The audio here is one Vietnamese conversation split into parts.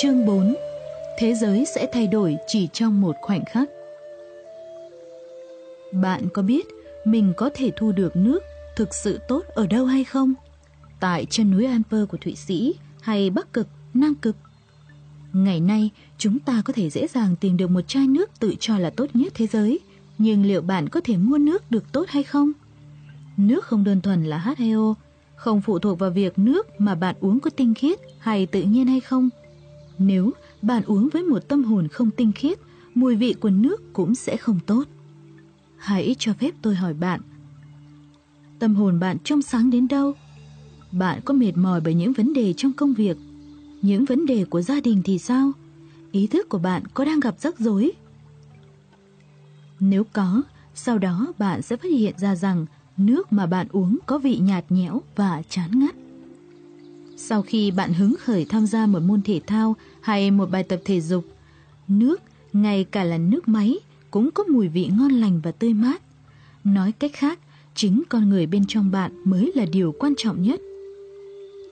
Chương 4 Thế giới sẽ thay đổi chỉ trong một khoảnh khắc Bạn có biết mình có thể thu được nước thực sự tốt ở đâu hay không? Tại chân núi Alper của Thụy Sĩ hay Bắc Cực, Nam Cực? Ngày nay, chúng ta có thể dễ dàng tìm được một chai nước tự cho là tốt nhất thế giới. Nhưng liệu bạn có thể mua nước được tốt hay không? Nước không đơn thuần là H2O, không phụ thuộc vào việc nước mà bạn uống có tinh khiết hay tự nhiên hay không. Nếu bạn uống với một tâm hồn không tinh khiết, mùi vị của nước cũng sẽ không tốt. Hãy cho phép tôi hỏi bạn, tâm hồn bạn trong sáng đến đâu? Bạn có mệt mỏi bởi những vấn đề trong công việc? Những vấn đề của gia đình thì sao? Ý thức của bạn có đang gặp rắc rối? Nếu có, sau đó bạn sẽ phát hiện ra rằng nước mà bạn uống có vị nhạt nhẽo và chán ngắt. Sau khi bạn hứng khởi tham gia một môn thể thao hay một bài tập thể dục, nước, ngay cả là nước máy, cũng có mùi vị ngon lành và tươi mát. Nói cách khác, chính con người bên trong bạn mới là điều quan trọng nhất.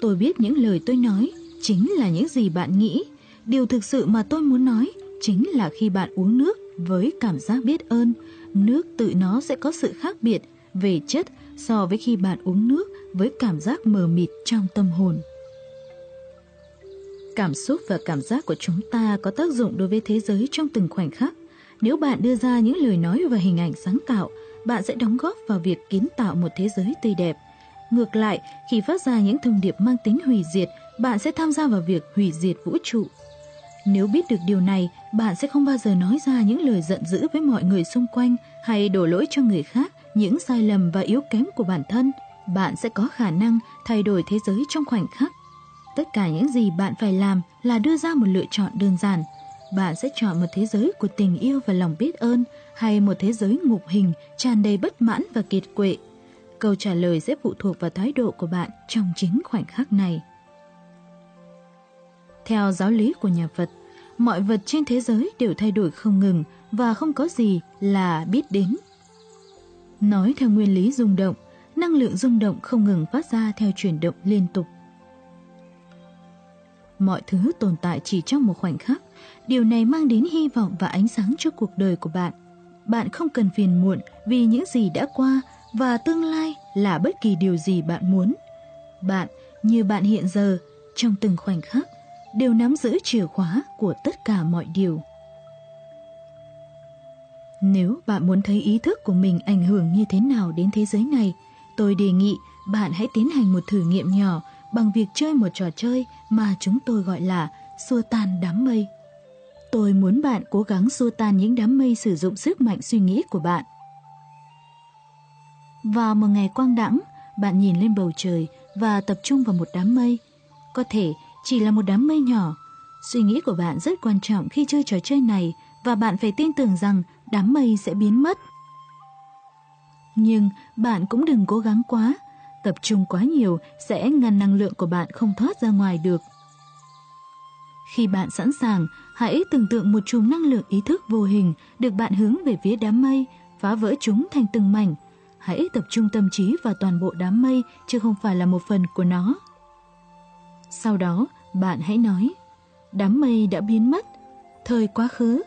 Tôi biết những lời tôi nói chính là những gì bạn nghĩ. Điều thực sự mà tôi muốn nói chính là khi bạn uống nước với cảm giác biết ơn, nước tự nó sẽ có sự khác biệt về chất so với khi bạn uống nước với cảm giác mờ mịt trong tâm hồn. Cảm xúc và cảm giác của chúng ta có tác dụng đối với thế giới trong từng khoảnh khắc. Nếu bạn đưa ra những lời nói và hình ảnh sáng tạo, bạn sẽ đóng góp vào việc kiến tạo một thế giới tươi đẹp. Ngược lại, khi phát ra những thông điệp mang tính hủy diệt, bạn sẽ tham gia vào việc hủy diệt vũ trụ. Nếu biết được điều này, bạn sẽ không bao giờ nói ra những lời giận dữ với mọi người xung quanh hay đổ lỗi cho người khác những sai lầm và yếu kém của bản thân. Bạn sẽ có khả năng thay đổi thế giới trong khoảnh khắc. Tất cả những gì bạn phải làm là đưa ra một lựa chọn đơn giản. Bạn sẽ chọn một thế giới của tình yêu và lòng biết ơn hay một thế giới ngục hình tràn đầy bất mãn và kiệt quệ. Câu trả lời sẽ phụ thuộc vào thái độ của bạn trong chính khoảnh khắc này. Theo giáo lý của nhà Phật, mọi vật trên thế giới đều thay đổi không ngừng và không có gì là biết đến. Nói theo nguyên lý rung động, năng lượng rung động không ngừng phát ra theo chuyển động liên tục. Mọi thứ tồn tại chỉ trong một khoảnh khắc, điều này mang đến hy vọng và ánh sáng cho cuộc đời của bạn. Bạn không cần phiền muộn vì những gì đã qua và tương lai là bất kỳ điều gì bạn muốn. Bạn, như bạn hiện giờ, trong từng khoảnh khắc, đều nắm giữ chìa khóa của tất cả mọi điều. Nếu bạn muốn thấy ý thức của mình ảnh hưởng như thế nào đến thế giới này, tôi đề nghị bạn hãy tiến hành một thử nghiệm nhỏ bằng việc chơi một trò chơi mà chúng tôi gọi là xua tan đám mây. Tôi muốn bạn cố gắng xua tan những đám mây sử dụng sức mạnh suy nghĩ của bạn. Vào một ngày quang đãng, bạn nhìn lên bầu trời và tập trung vào một đám mây. Có thể chỉ là một đám mây nhỏ. Suy nghĩ của bạn rất quan trọng khi chơi trò chơi này và bạn phải tin tưởng rằng đám mây sẽ biến mất. Nhưng bạn cũng đừng cố gắng quá, tập trung quá nhiều sẽ ngăn năng lượng của bạn không thoát ra ngoài được. Khi bạn sẵn sàng, hãy tưởng tượng một chùm năng lượng ý thức vô hình được bạn hướng về phía đám mây, phá vỡ chúng thành từng mảnh. Hãy tập trung tâm trí vào toàn bộ đám mây chứ không phải là một phần của nó. Sau đó, bạn hãy nói, đám mây đã biến mất, thời quá khứ.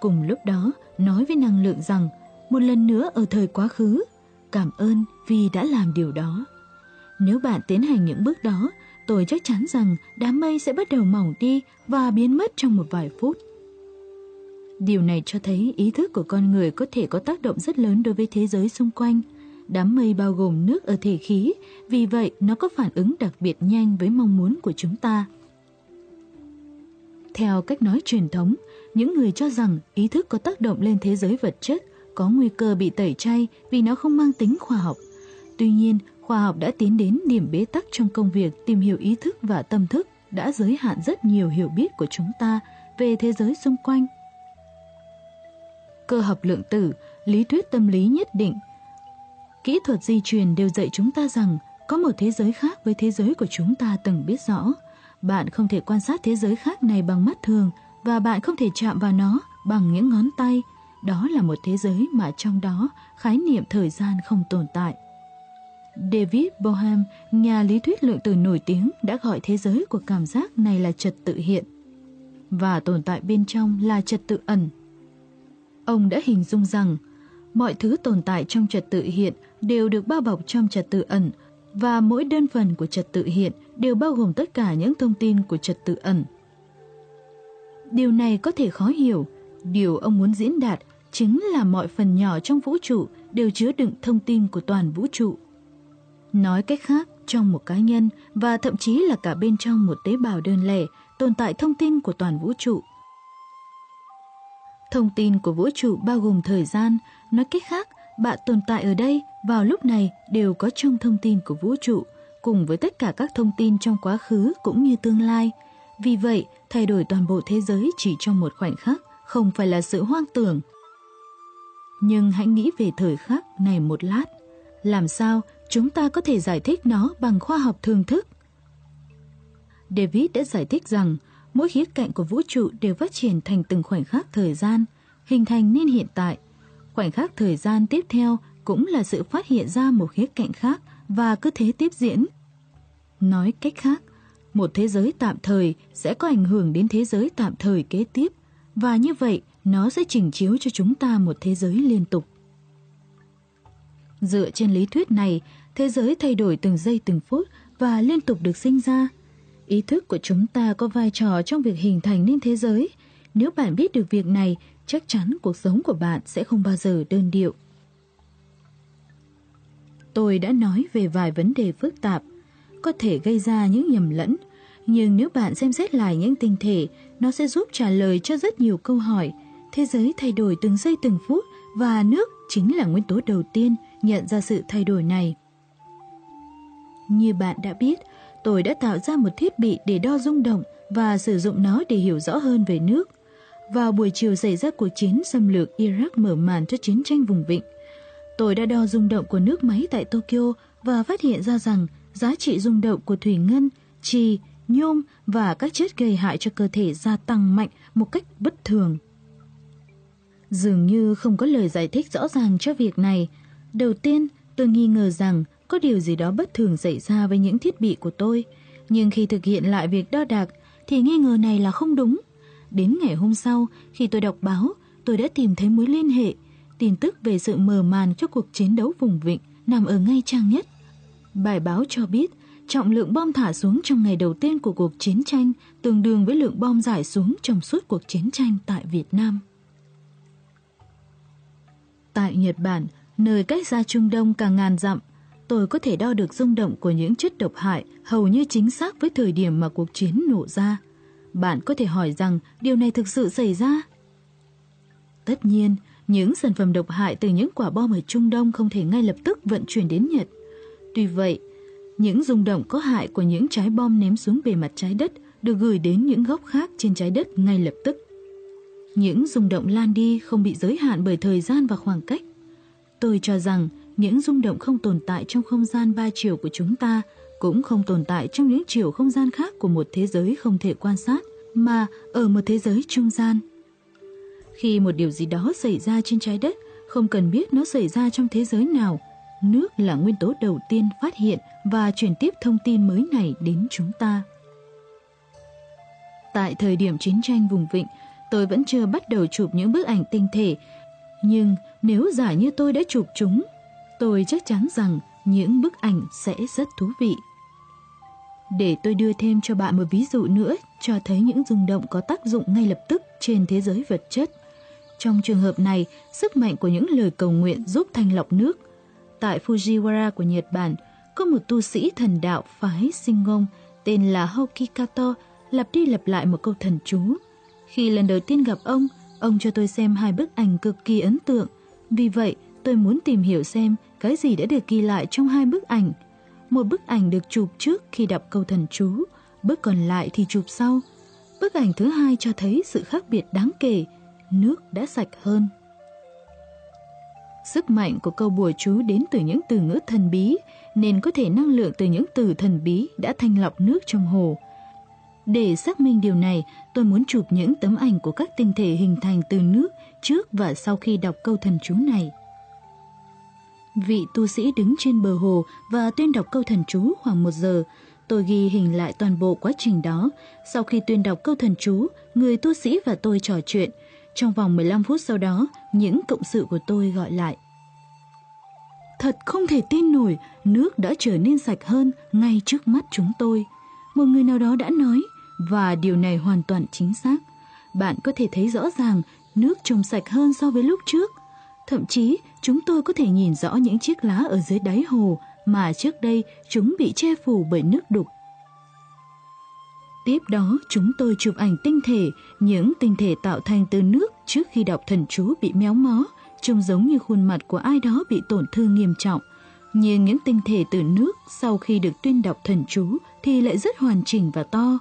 Cùng lúc đó, nói với năng lượng rằng, một lần nữa ở thời quá khứ, cảm ơn vì đã làm điều đó. Nếu bạn tiến hành những bước đó, tôi chắc chắn rằng đám mây sẽ bắt đầu mỏng đi và biến mất trong một vài phút. Điều này cho thấy ý thức của con người có thể có tác động rất lớn đối với thế giới xung quanh. Đám mây bao gồm nước ở thể khí, vì vậy nó có phản ứng đặc biệt nhanh với mong muốn của chúng ta. Theo cách nói truyền thống, những người cho rằng ý thức có tác động lên thế giới vật chất có nguy cơ bị tẩy chay vì nó không mang tính khoa học. Tuy nhiên, khoa học đã tiến đến điểm bế tắc trong công việc tìm hiểu ý thức và tâm thức đã giới hạn rất nhiều hiểu biết của chúng ta về thế giới xung quanh. Cơ học lượng tử, lý thuyết tâm lý nhất định, kỹ thuật di truyền đều dạy chúng ta rằng có một thế giới khác với thế giới của chúng ta từng biết rõ. Bạn không thể quan sát thế giới khác này bằng mắt thường và bạn không thể chạm vào nó bằng những ngón tay. Đó là một thế giới mà trong đó khái niệm thời gian không tồn tại. David Bohm, nhà lý thuyết lượng tử nổi tiếng đã gọi thế giới của cảm giác này là trật tự hiện. và tồn tại bên trong là trật tự ẩn. Ông đã hình dung rằng mọi thứ tồn tại trong trật tự hiện đều được bao bọc trong trật tự ẩn và mỗi đơn phần của trật tự hiện đều bao gồm tất cả những thông tin của trật tự ẩn. Điều này có thể khó hiểu, điều ông muốn diễn đạt chính là mọi phần nhỏ trong vũ trụ đều chứa đựng thông tin của toàn vũ trụ. Nói cách khác, trong một cá nhân và thậm chí là cả bên trong một tế bào đơn lẻ tồn tại thông tin của toàn vũ trụ. Thông tin của vũ trụ bao gồm thời gian, nói cách khác, bạn tồn tại ở đây vào lúc này đều có trong thông tin của vũ trụ, cùng với tất cả các thông tin trong quá khứ cũng như tương lai. Vì vậy, thay đổi toàn bộ thế giới chỉ trong một khoảnh khắc không phải là sự hoang tưởng. Nhưng hãy nghĩ về thời khắc này một lát. Làm sao chúng ta có thể giải thích nó bằng khoa học thường thức? David đã giải thích rằng mỗi khía cạnh của vũ trụ đều phát triển thành từng khoảnh khắc thời gian, hình thành nên hiện tại. Khoảnh khắc thời gian tiếp theo cũng là sự phát hiện ra một khía cạnh khác và cứ thế tiếp diễn. Nói cách khác, một thế giới tạm thời sẽ có ảnh hưởng đến thế giới tạm thời kế tiếp và như vậy nó sẽ chỉnh chiếu cho chúng ta một thế giới liên tục. Dựa trên lý thuyết này, thế giới thay đổi từng giây từng phút và liên tục được sinh ra. Ý thức của chúng ta có vai trò trong việc hình thành nên thế giới. Nếu bạn biết được việc này, chắc chắn cuộc sống của bạn sẽ không bao giờ đơn điệu. Tôi đã nói về vài vấn đề phức tạp, có thể gây ra những nhầm lẫn, nhưng nếu bạn xem xét lại những tinh thể, nó sẽ giúp trả lời cho rất nhiều câu hỏi. Thế giới thay đổi từng giây từng phút và nước chính là nguyên tố đầu tiên nhận ra sự thay đổi này. Như bạn đã biết, tôi đã tạo ra một thiết bị để đo rung động và sử dụng nó để hiểu rõ hơn về nước. Vào buổi chiều xảy ra cuộc chiến xâm lược Iraq mở màn cho chiến tranh vùng vịnh, tôi đã đo rung động của nước máy tại Tokyo và phát hiện ra rằng giá trị rung động của thủy ngân, trì, nhôm và các chất gây hại cho cơ thể gia tăng mạnh một cách bất thường. Dường như không có lời giải thích rõ ràng cho việc này. Đầu tiên, tôi nghi ngờ rằng có điều gì đó bất thường xảy ra với những thiết bị của tôi. Nhưng khi thực hiện lại việc đo đạc, thì nghi ngờ này là không đúng. Đến ngày hôm sau, khi tôi đọc báo, tôi đã tìm thấy mối liên hệ. Tin tức về sự mờ màn cho cuộc chiến đấu vùng vịnh nằm ở ngay trang nhất. Bài báo cho biết, trọng lượng bom thả xuống trong ngày đầu tiên của cuộc chiến tranh tương đương với lượng bom giải xuống trong suốt cuộc chiến tranh tại Việt Nam. Tại Nhật Bản, nơi cách xa Trung Đông cả ngàn dặm, tôi có thể đo được rung động của những chất độc hại hầu như chính xác với thời điểm mà cuộc chiến nổ ra. Bạn có thể hỏi rằng điều này thực sự xảy ra? Tất nhiên, những sản phẩm độc hại từ những quả bom ở Trung Đông không thể ngay lập tức vận chuyển đến Nhật. Tuy vậy, những rung động có hại của những trái bom ném xuống bề mặt trái đất được gửi đến những góc khác trên trái đất ngay lập tức. Những rung động lan đi không bị giới hạn bởi thời gian và khoảng cách. Tôi cho rằng những rung động không tồn tại trong không gian ba chiều của chúng ta, cũng không tồn tại trong những chiều không gian khác của một thế giới không thể quan sát, mà ở một thế giới trung gian. Khi một điều gì đó xảy ra trên trái đất, không cần biết nó xảy ra trong thế giới nào, nước là nguyên tố đầu tiên phát hiện và truyền tiếp thông tin mới này đến chúng ta. Tại thời điểm chiến tranh vùng vịnh, tôi vẫn chưa bắt đầu chụp những bức ảnh tinh thể, nhưng nếu giả như tôi đã chụp chúng, tôi chắc chắn rằng những bức ảnh sẽ rất thú vị. Để tôi đưa thêm cho bạn một ví dụ nữa cho thấy những rung động có tác dụng ngay lập tức trên thế giới vật chất. Trong trường hợp này, sức mạnh của những lời cầu nguyện giúp thanh lọc nước. Tại Fujiwara của Nhật Bản, có một tu sĩ thần đạo phái Shingon tên là Hokikato lặp đi lặp lại một câu thần chú. Khi lần đầu tiên gặp ông, ông cho tôi xem hai bức ảnh cực kỳ ấn tượng. Vì vậy, tôi muốn tìm hiểu xem cái gì đã được ghi lại trong hai bức ảnh. Một bức ảnh được chụp trước khi đọc câu thần chú, bức còn lại thì chụp sau. Bức ảnh thứ hai cho thấy sự khác biệt đáng kể, nước đã sạch hơn. Sức mạnh của câu bùa chú đến từ những từ ngữ thần bí, nên có thể năng lượng từ những từ thần bí đã thanh lọc nước trong hồ. Để xác minh điều này, tôi muốn chụp những tấm ảnh của các tinh thể hình thành từ nước trước và sau khi đọc câu thần chú này. Vị tu sĩ đứng trên bờ hồ và tuyên đọc câu thần chú khoảng một giờ. Tôi ghi hình lại toàn bộ quá trình đó. Sau khi tuyên đọc câu thần chú, người tu sĩ và tôi trò chuyện. Trong vòng 15 phút sau đó, những cộng sự của tôi gọi lại. Thật không thể tin nổi, nước đã trở nên sạch hơn ngay trước mắt chúng tôi. Một người nào đó đã nói, và điều này hoàn toàn chính xác. Bạn có thể thấy rõ ràng nước trông sạch hơn so với lúc trước. Thậm chí, chúng tôi có thể nhìn rõ những chiếc lá ở dưới đáy hồ mà trước đây chúng bị che phủ bởi nước đục. Tiếp đó, chúng tôi chụp ảnh tinh thể, những tinh thể tạo thành từ nước trước khi đọc thần chú bị méo mó, trông giống như khuôn mặt của ai đó bị tổn thương nghiêm trọng. Nhưng những tinh thể từ nước sau khi được tuyên đọc thần chú thì lại rất hoàn chỉnh và to.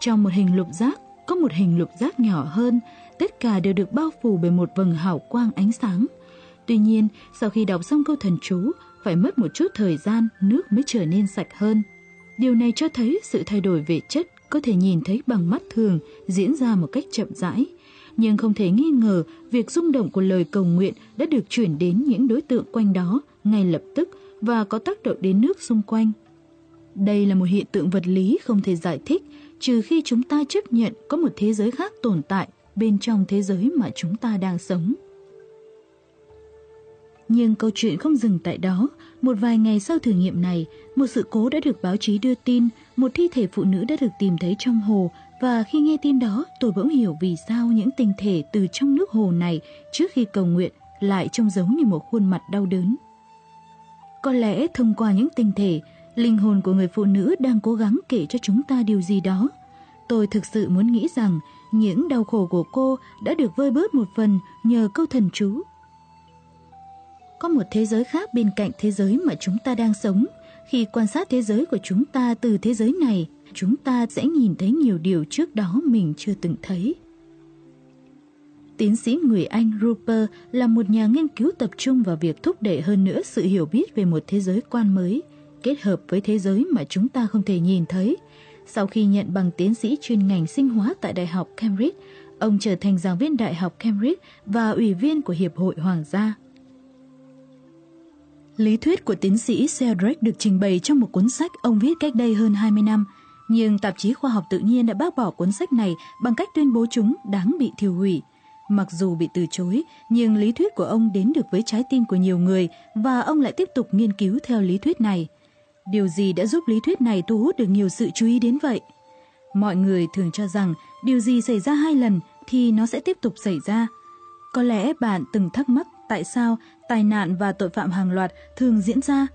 Trong một hình lục giác, có một hình lục giác nhỏ hơn, tất cả đều được bao phủ bởi một vầng hào quang ánh sáng. Tuy nhiên, sau khi đọc xong câu thần chú, phải mất một chút thời gian nước mới trở nên sạch hơn. Điều này cho thấy sự thay đổi về chất có thể nhìn thấy bằng mắt thường diễn ra một cách chậm rãi. Nhưng không thể nghi ngờ việc rung động của lời cầu nguyện đã được chuyển đến những đối tượng quanh đó ngay lập tức và có tác động đến nước xung quanh. Đây là một hiện tượng vật lý không thể giải thích trừ khi chúng ta chấp nhận có một thế giới khác tồn tại bên trong thế giới mà chúng ta đang sống. Nhưng câu chuyện không dừng tại đó. Một vài ngày sau thử nghiệm này, một sự cố đã được báo chí đưa tin, một thi thể phụ nữ đã được tìm thấy trong hồ và khi nghe tin đó, tôi bỗng hiểu vì sao những tinh thể từ trong nước hồ này trước khi cầu nguyện lại trông giống như một khuôn mặt đau đớn. Có lẽ thông qua những tinh thể, linh hồn của người phụ nữ đang cố gắng kể cho chúng ta điều gì đó. Tôi thực sự muốn nghĩ rằng những đau khổ của cô đã được vơi bớt một phần nhờ câu thần chú có một thế giới khác bên cạnh thế giới mà chúng ta đang sống. Khi quan sát thế giới của chúng ta từ thế giới này, chúng ta sẽ nhìn thấy nhiều điều trước đó mình chưa từng thấy. Tiến sĩ người Anh Rupert là một nhà nghiên cứu tập trung vào việc thúc đẩy hơn nữa sự hiểu biết về một thế giới quan mới, kết hợp với thế giới mà chúng ta không thể nhìn thấy. Sau khi nhận bằng tiến sĩ chuyên ngành sinh hóa tại Đại học Cambridge, ông trở thành giảng viên Đại học Cambridge và ủy viên của Hiệp hội Hoàng gia. Lý thuyết của tiến sĩ Cedric được trình bày trong một cuốn sách ông viết cách đây hơn 20 năm, nhưng tạp chí khoa học tự nhiên đã bác bỏ cuốn sách này bằng cách tuyên bố chúng đáng bị thiêu hủy. Mặc dù bị từ chối, nhưng lý thuyết của ông đến được với trái tim của nhiều người và ông lại tiếp tục nghiên cứu theo lý thuyết này. Điều gì đã giúp lý thuyết này thu hút được nhiều sự chú ý đến vậy? Mọi người thường cho rằng điều gì xảy ra hai lần thì nó sẽ tiếp tục xảy ra. Có lẽ bạn từng thắc mắc tại sao tai nạn và tội phạm hàng loạt thường diễn ra.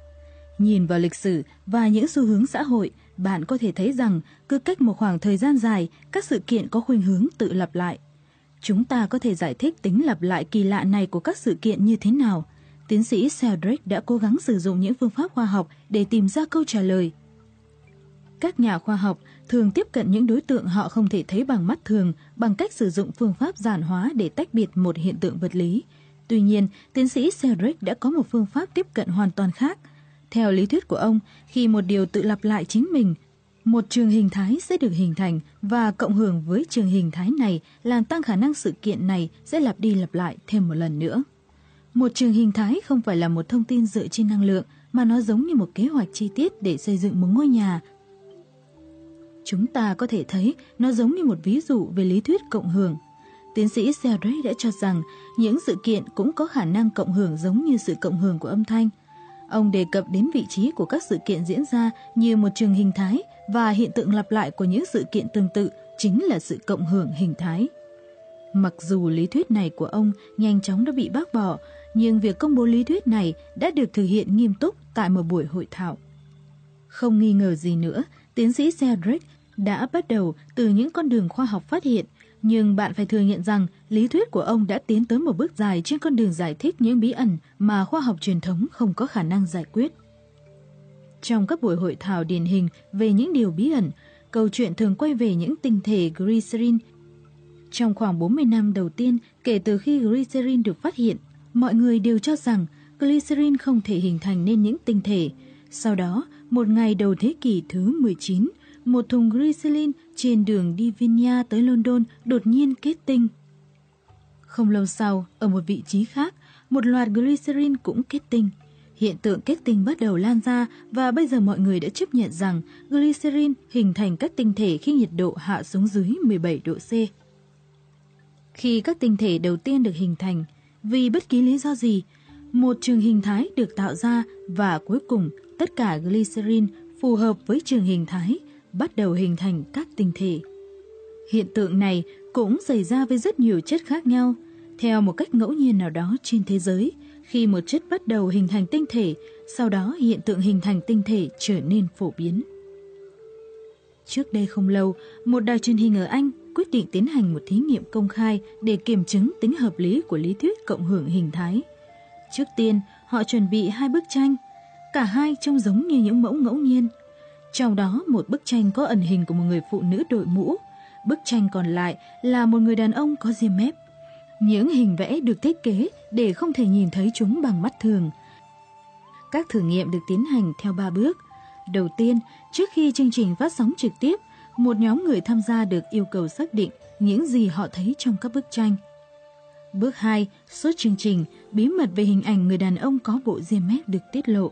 Nhìn vào lịch sử và những xu hướng xã hội, bạn có thể thấy rằng cứ cách một khoảng thời gian dài, các sự kiện có khuynh hướng tự lặp lại. Chúng ta có thể giải thích tính lặp lại kỳ lạ này của các sự kiện như thế nào. Tiến sĩ Cedric đã cố gắng sử dụng những phương pháp khoa học để tìm ra câu trả lời. Các nhà khoa học thường tiếp cận những đối tượng họ không thể thấy bằng mắt thường bằng cách sử dụng phương pháp giản hóa để tách biệt một hiện tượng vật lý – Tuy nhiên, tiến sĩ Cedric đã có một phương pháp tiếp cận hoàn toàn khác. Theo lý thuyết của ông, khi một điều tự lặp lại chính mình, một trường hình thái sẽ được hình thành và cộng hưởng với trường hình thái này làm tăng khả năng sự kiện này sẽ lặp đi lặp lại thêm một lần nữa. Một trường hình thái không phải là một thông tin dựa trên năng lượng, mà nó giống như một kế hoạch chi tiết để xây dựng một ngôi nhà. Chúng ta có thể thấy nó giống như một ví dụ về lý thuyết cộng hưởng Tiến sĩ Sheldrake đã cho rằng những sự kiện cũng có khả năng cộng hưởng giống như sự cộng hưởng của âm thanh. Ông đề cập đến vị trí của các sự kiện diễn ra như một trường hình thái và hiện tượng lặp lại của những sự kiện tương tự chính là sự cộng hưởng hình thái. Mặc dù lý thuyết này của ông nhanh chóng đã bị bác bỏ, nhưng việc công bố lý thuyết này đã được thực hiện nghiêm túc tại một buổi hội thảo. Không nghi ngờ gì nữa, tiến sĩ Cedric đã bắt đầu từ những con đường khoa học phát hiện nhưng bạn phải thừa nhận rằng lý thuyết của ông đã tiến tới một bước dài trên con đường giải thích những bí ẩn mà khoa học truyền thống không có khả năng giải quyết. Trong các buổi hội thảo điển hình về những điều bí ẩn, câu chuyện thường quay về những tinh thể glycerin. Trong khoảng 40 năm đầu tiên kể từ khi glycerin được phát hiện, mọi người đều cho rằng glycerin không thể hình thành nên những tinh thể. Sau đó, một ngày đầu thế kỷ thứ 19, một thùng glycerin trên đường đi Vinya tới London đột nhiên kết tinh. Không lâu sau, ở một vị trí khác, một loạt glycerin cũng kết tinh. Hiện tượng kết tinh bắt đầu lan ra và bây giờ mọi người đã chấp nhận rằng glycerin hình thành các tinh thể khi nhiệt độ hạ xuống dưới 17 độ C. Khi các tinh thể đầu tiên được hình thành, vì bất kỳ lý do gì, một trường hình thái được tạo ra và cuối cùng tất cả glycerin phù hợp với trường hình thái bắt đầu hình thành các tinh thể. Hiện tượng này cũng xảy ra với rất nhiều chất khác nhau, theo một cách ngẫu nhiên nào đó trên thế giới. Khi một chất bắt đầu hình thành tinh thể, sau đó hiện tượng hình thành tinh thể trở nên phổ biến. Trước đây không lâu, một đài truyền hình ở Anh quyết định tiến hành một thí nghiệm công khai để kiểm chứng tính hợp lý của lý thuyết cộng hưởng hình thái. Trước tiên, họ chuẩn bị hai bức tranh. Cả hai trông giống như những mẫu ngẫu nhiên. Trong đó, một bức tranh có ẩn hình của một người phụ nữ đội mũ. Bức tranh còn lại là một người đàn ông có diêm mép. Những hình vẽ được thiết kế để không thể nhìn thấy chúng bằng mắt thường. Các thử nghiệm được tiến hành theo ba bước. Đầu tiên, trước khi chương trình phát sóng trực tiếp, một nhóm người tham gia được yêu cầu xác định những gì họ thấy trong các bức tranh. Bước 2, suốt chương trình, bí mật về hình ảnh người đàn ông có bộ diêm mép được tiết lộ.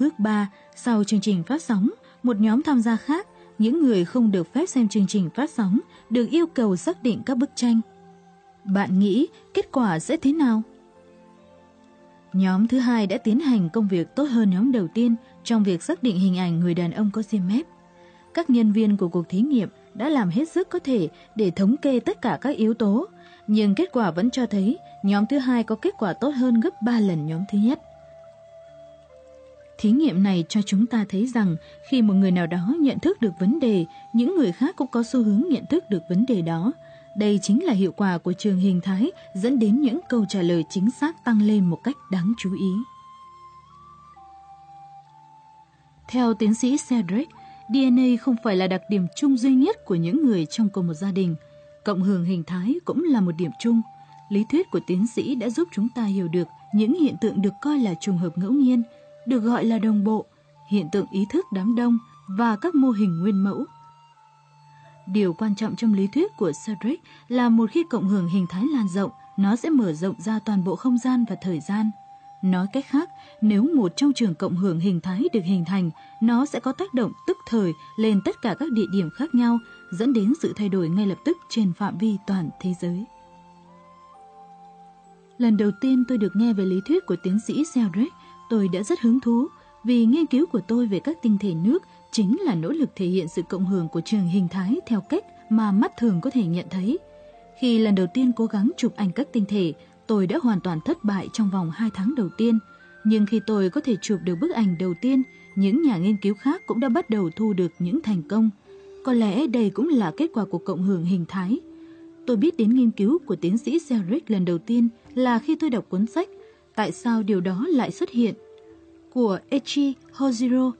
Bước 3, sau chương trình phát sóng, một nhóm tham gia khác, những người không được phép xem chương trình phát sóng, được yêu cầu xác định các bức tranh. Bạn nghĩ kết quả sẽ thế nào? Nhóm thứ hai đã tiến hành công việc tốt hơn nhóm đầu tiên trong việc xác định hình ảnh người đàn ông có diêm mép. Các nhân viên của cuộc thí nghiệm đã làm hết sức có thể để thống kê tất cả các yếu tố, nhưng kết quả vẫn cho thấy nhóm thứ hai có kết quả tốt hơn gấp 3 lần nhóm thứ nhất. Thí nghiệm này cho chúng ta thấy rằng khi một người nào đó nhận thức được vấn đề, những người khác cũng có xu hướng nhận thức được vấn đề đó. Đây chính là hiệu quả của trường hình thái dẫn đến những câu trả lời chính xác tăng lên một cách đáng chú ý. Theo tiến sĩ Cedric, DNA không phải là đặc điểm chung duy nhất của những người trong cùng một gia đình. Cộng hưởng hình thái cũng là một điểm chung. Lý thuyết của tiến sĩ đã giúp chúng ta hiểu được những hiện tượng được coi là trùng hợp ngẫu nhiên, được gọi là đồng bộ, hiện tượng ý thức đám đông và các mô hình nguyên mẫu. Điều quan trọng trong lý thuyết của Cedric là một khi cộng hưởng hình thái lan rộng, nó sẽ mở rộng ra toàn bộ không gian và thời gian. Nói cách khác, nếu một trong trường cộng hưởng hình thái được hình thành, nó sẽ có tác động tức thời lên tất cả các địa điểm khác nhau, dẫn đến sự thay đổi ngay lập tức trên phạm vi toàn thế giới. Lần đầu tiên tôi được nghe về lý thuyết của tiến sĩ Cedric, tôi đã rất hứng thú vì nghiên cứu của tôi về các tinh thể nước chính là nỗ lực thể hiện sự cộng hưởng của trường hình thái theo cách mà mắt thường có thể nhận thấy. Khi lần đầu tiên cố gắng chụp ảnh các tinh thể, tôi đã hoàn toàn thất bại trong vòng 2 tháng đầu tiên. Nhưng khi tôi có thể chụp được bức ảnh đầu tiên, những nhà nghiên cứu khác cũng đã bắt đầu thu được những thành công. Có lẽ đây cũng là kết quả của cộng hưởng hình thái. Tôi biết đến nghiên cứu của tiến sĩ Cedric lần đầu tiên là khi tôi đọc cuốn sách Tại sao điều đó lại xuất hiện của Echi Hojiro,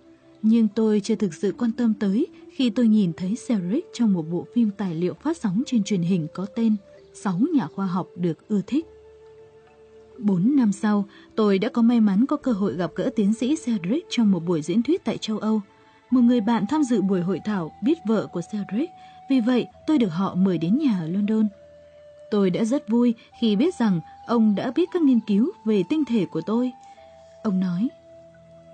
nhưng tôi chưa thực sự quan tâm tới khi tôi nhìn thấy Cedric trong một bộ phim tài liệu phát sóng trên truyền hình có tên Sáu nhà khoa học được ưa thích. Bốn năm sau, tôi đã có may mắn có cơ hội gặp gỡ tiến sĩ Cedric trong một buổi diễn thuyết tại châu Âu. Một người bạn tham dự buổi hội thảo biết vợ của Cedric, vì vậy tôi được họ mời đến nhà ở London. Tôi đã rất vui khi biết rằng ông đã biết các nghiên cứu về tinh thể của tôi. Ông nói,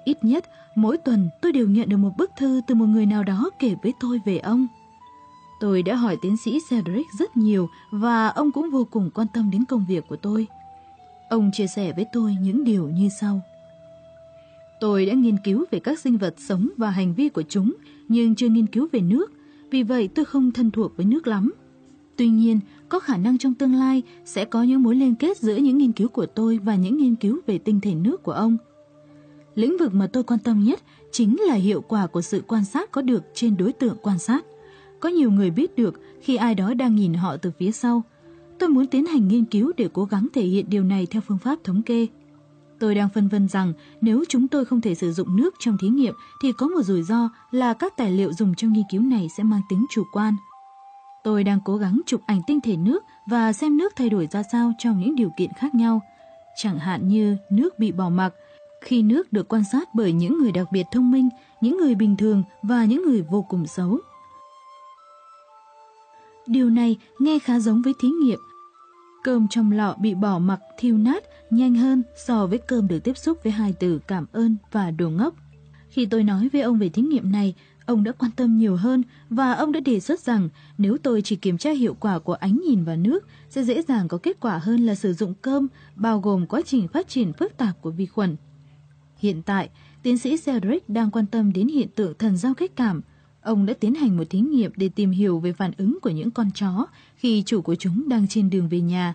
ít nhất mỗi tuần tôi đều nhận được một bức thư từ một người nào đó kể với tôi về ông. Tôi đã hỏi tiến sĩ Cedric rất nhiều và ông cũng vô cùng quan tâm đến công việc của tôi. Ông chia sẻ với tôi những điều như sau. Tôi đã nghiên cứu về các sinh vật sống và hành vi của chúng, nhưng chưa nghiên cứu về nước, vì vậy tôi không thân thuộc với nước lắm. Tuy nhiên, có khả năng trong tương lai sẽ có những mối liên kết giữa những nghiên cứu của tôi và những nghiên cứu về tinh thể nước của ông. Lĩnh vực mà tôi quan tâm nhất chính là hiệu quả của sự quan sát có được trên đối tượng quan sát. Có nhiều người biết được khi ai đó đang nhìn họ từ phía sau – Tôi muốn tiến hành nghiên cứu để cố gắng thể hiện điều này theo phương pháp thống kê. Tôi đang phân vân rằng nếu chúng tôi không thể sử dụng nước trong thí nghiệm thì có một rủi ro là các tài liệu dùng trong nghiên cứu này sẽ mang tính chủ quan. Tôi đang cố gắng chụp ảnh tinh thể nước và xem nước thay đổi ra sao trong những điều kiện khác nhau. Chẳng hạn như nước bị bỏ mặc, khi nước được quan sát bởi những người đặc biệt thông minh, những người bình thường và những người vô cùng xấu. Điều này nghe khá giống với thí nghiệm. Cơm trong lọ bị bỏ mặc thiêu nát nhanh hơn so với cơm được tiếp xúc với hai từ cảm ơn và đồ ngốc. Khi tôi nói với ông về thí nghiệm này, ông đã quan tâm nhiều hơn và ông đã đề xuất rằng nếu tôi chỉ kiểm tra hiệu quả của ánh nhìn và nước sẽ dễ dàng có kết quả hơn là sử dụng cơm, bao gồm quá trình phát triển phức tạp của vi khuẩn. Hiện tại, tiến sĩ Cedric đang quan tâm đến hiện tượng thần giao cách cảm. Ông đã tiến hành một thí nghiệm để tìm hiểu về phản ứng của những con chó khi chủ của chúng đang trên đường về nhà.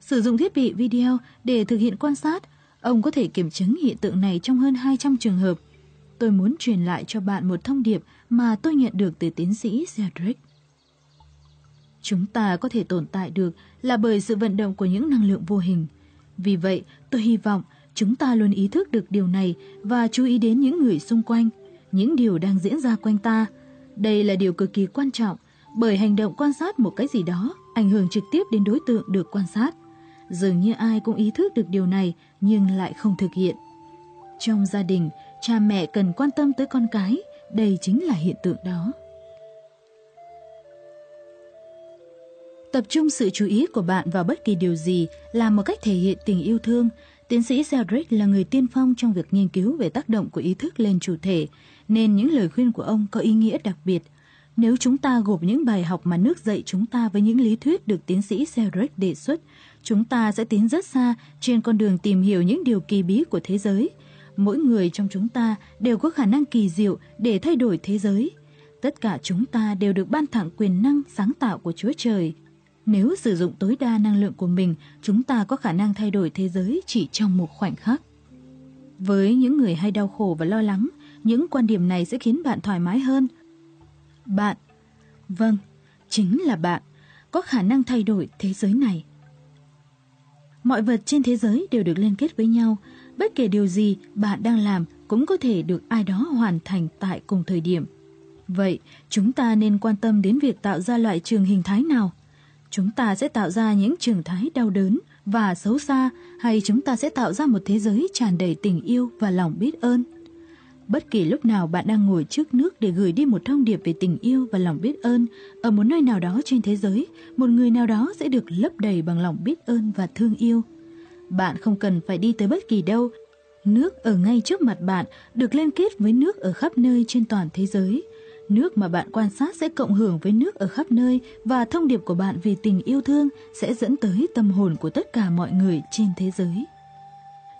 Sử dụng thiết bị video để thực hiện quan sát, ông có thể kiểm chứng hiện tượng này trong hơn 200 trường hợp. Tôi muốn truyền lại cho bạn một thông điệp mà tôi nhận được từ tiến sĩ Cedric. Chúng ta có thể tồn tại được là bởi sự vận động của những năng lượng vô hình. Vì vậy, tôi hy vọng chúng ta luôn ý thức được điều này và chú ý đến những người xung quanh, những điều đang diễn ra quanh ta. Đây là điều cực kỳ quan trọng, bởi hành động quan sát một cái gì đó ảnh hưởng trực tiếp đến đối tượng được quan sát. Dường như ai cũng ý thức được điều này nhưng lại không thực hiện. Trong gia đình, cha mẹ cần quan tâm tới con cái, đây chính là hiện tượng đó. Tập trung sự chú ý của bạn vào bất kỳ điều gì là một cách thể hiện tình yêu thương. Tiến sĩ Cedric là người tiên phong trong việc nghiên cứu về tác động của ý thức lên chủ thể, nên những lời khuyên của ông có ý nghĩa đặc biệt. Nếu chúng ta gộp những bài học mà nước dạy chúng ta với những lý thuyết được tiến sĩ Cedric đề xuất, chúng ta sẽ tiến rất xa trên con đường tìm hiểu những điều kỳ bí của thế giới. Mỗi người trong chúng ta đều có khả năng kỳ diệu để thay đổi thế giới. Tất cả chúng ta đều được ban tặng quyền năng sáng tạo của Chúa Trời. Nếu sử dụng tối đa năng lượng của mình, chúng ta có khả năng thay đổi thế giới chỉ trong một khoảnh khắc. Với những người hay đau khổ và lo lắng, những quan điểm này sẽ khiến bạn thoải mái hơn. Bạn, vâng, chính là bạn, có khả năng thay đổi thế giới này. Mọi vật trên thế giới đều được liên kết với nhau. Bất kể điều gì bạn đang làm cũng có thể được ai đó hoàn thành tại cùng thời điểm. Vậy, chúng ta nên quan tâm đến việc tạo ra loại trường hình thái nào? Chúng ta sẽ tạo ra những trường thái đau đớn và xấu xa hay chúng ta sẽ tạo ra một thế giới tràn đầy tình yêu và lòng biết ơn? Bất kỳ lúc nào bạn đang ngồi trước nước để gửi đi một thông điệp về tình yêu và lòng biết ơn, ở một nơi nào đó trên thế giới, một người nào đó sẽ được lấp đầy bằng lòng biết ơn và thương yêu. Bạn không cần phải đi tới bất kỳ đâu. Nước ở ngay trước mặt bạn được liên kết với nước ở khắp nơi trên toàn thế giới. Nước mà bạn quan sát sẽ cộng hưởng với nước ở khắp nơi và thông điệp của bạn về tình yêu thương sẽ dẫn tới tâm hồn của tất cả mọi người trên thế giới.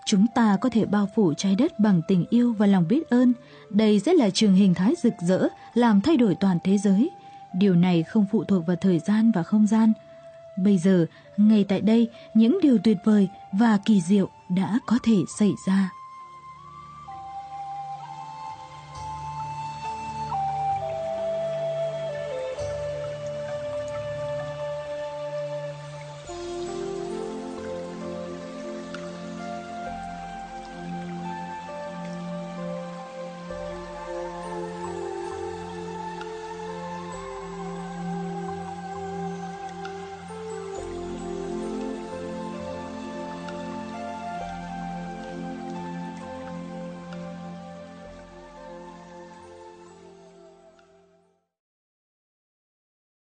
Chúng ta có thể bao phủ trái đất bằng tình yêu và lòng biết ơn. Đây sẽ là trường hình thái rực rỡ, làm thay đổi toàn thế giới. Điều này không phụ thuộc vào thời gian và không gian. Bây giờ, ngay tại đây, những điều tuyệt vời và kỳ diệu đã có thể xảy ra.